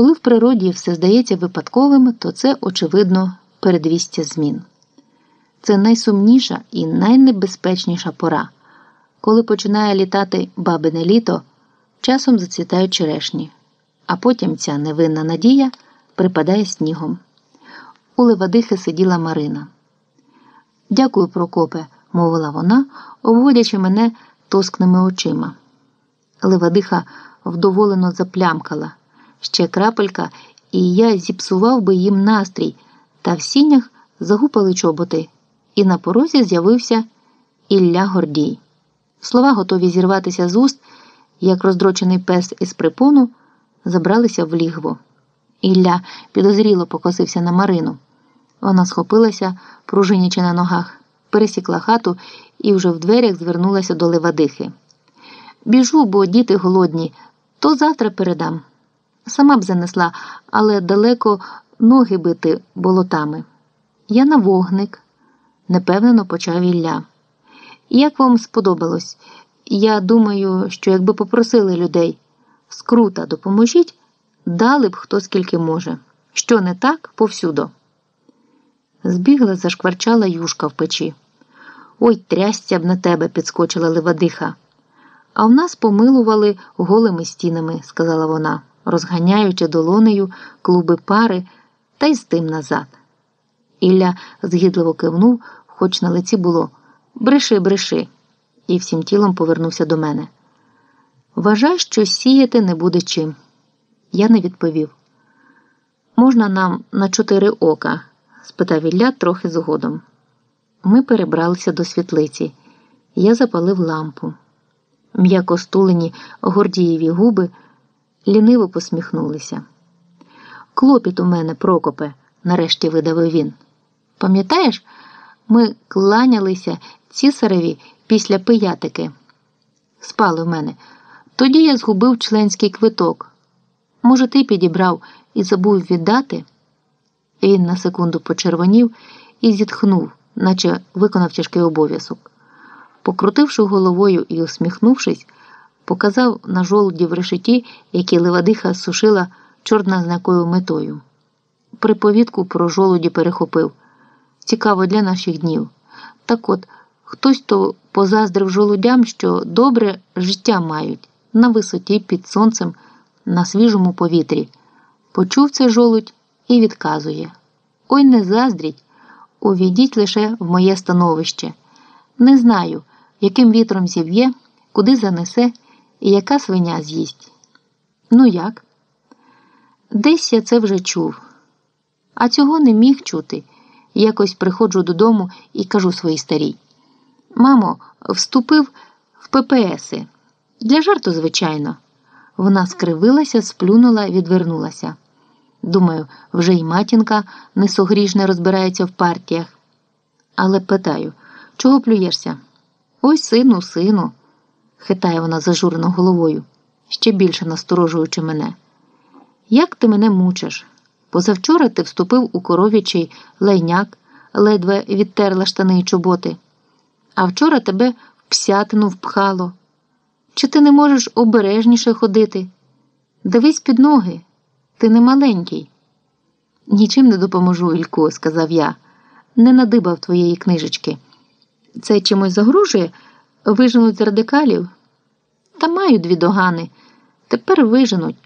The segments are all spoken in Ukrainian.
Коли в природі все здається випадковим, то це, очевидно, передвістя змін. Це найсумніша і найнебезпечніша пора. Коли починає літати бабине літо, часом зацвітають черешні, а потім ця невинна надія припадає снігом. У Левадихи сиділа Марина. Дякую, Прокопе, мовила вона, обводячи мене тоскними очима. Левадиха вдоволено заплямкала ще крапелька, і я зіпсував би їм настрій, та в сінях загупали чоботи, і на порозі з'явився Ілля Гордій. Слова, готові зірватися з уст, як роздрочений пес із припону, забралися в лігво. Ілля підозріло покосився на Марину. Вона схопилася, пружинячи на ногах, пересікла хату і вже в дверях звернулася до Левадихи. Біжу, бо діти голодні, то завтра передам. Сама б занесла, але далеко ноги бити болотами. Я на вогник, непевнено почав Ілля. Як вам сподобалось? Я думаю, що якби попросили людей скрута допоможіть, дали б хто скільки може. Що не так, повсюдо. Збігла, зашкварчала юшка в печі. Ой, трясця б на тебе, підскочила Левадиха. А в нас помилували голими стінами, сказала вона, розганяючи долонею клуби пари та й з тим назад. Ілля згідливо кивнув, хоч на лиці було бреши, бреши, і всім тілом повернувся до мене. Вважай, що сіяти не буде чим. Я не відповів. Можна нам на чотири ока? спитав Ілля трохи згодом. Ми перебралися до світлиці. Я запалив лампу. М'яко стулені гордієві губи ліниво посміхнулися. Клопіт у мене, Прокопе, нарешті видавив він. Пам'ятаєш, ми кланялися цісареві після пиятики. Спали в мене. Тоді я згубив членський квиток. Може, ти підібрав і забув віддати? Він на секунду почервонів і зітхнув, наче виконав тяжкий обов'язок. Покрутивши головою і усміхнувшись, показав на жолуді в решеті, які левадиха сушила чорна з якою метою. Приповідку про жолуді перехопив. Цікаво для наших днів. Так от, хтось то позаздрив жолудям, що добре життя мають на висоті під сонцем, на свіжому повітрі. Почув це жолудь і відказує: Ой, не заздріть, увійдіть лише в моє становище. Не знаю, яким вітром зів'є, куди занесе яка свиня з'їсть. Ну як? Десь я це вже чув, а цього не міг чути. Якось приходжу додому і кажу своїй старій: Мамо, вступив в ППСи. Для жарту, звичайно. Вона скривилася, сплюнула, відвернулася. Думаю, вже й матінка несогрішне розбирається в партіях. Але питаю, чого плюєшся? Ой, сину, сину, хитає вона зажурено головою, ще більше насторожуючи мене. Як ти мене мучиш? Позавчора ти вступив у коров'ячий лайняк, ледве відтерла штани й чоботи, а вчора тебе в псятину впхало. Чи ти не можеш обережніше ходити? Дивись під ноги, ти не маленький. Нічим не допоможу, Ілько, сказав я, не надибав твоєї книжечки. Це чимось загрожує? Виженуть з радикалів? Та маю дві догани. Тепер виженуть.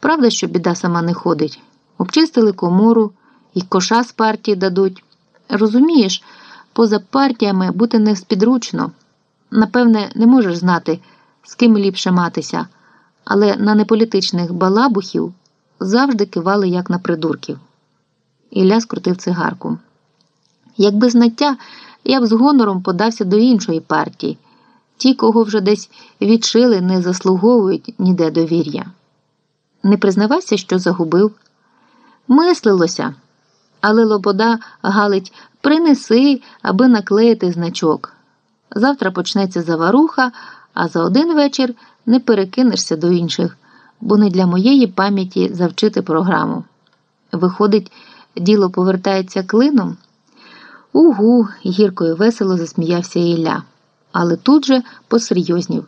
Правда, що біда сама не ходить. Обчистили комору і коша з партії дадуть. Розумієш, поза партіями бути не спідручно. Напевне, не можеш знати, з ким ліпше матися, але на неполітичних балабухів завжди кивали як на придурків. Ілля скрутив цигарку. Якби знаття, я б з гонором подався до іншої партії. Ті, кого вже десь відшили, не заслуговують ніде довір'я. Не признавайся, що загубив. Мислилося, але Лобода галить принеси, аби наклеїти значок. Завтра почнеться заваруха, а за один вечір не перекинешся до інших, бо не для моєї пам'яті завчити програму. Виходить, діло повертається клином. Угу, гірко і весело засміявся Ілля, але тут же посерйознів.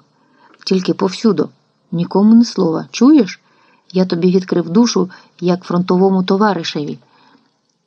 Тільки повсюду, нікому не слова. Чуєш? Я тобі відкрив душу як фронтовому товаришеві.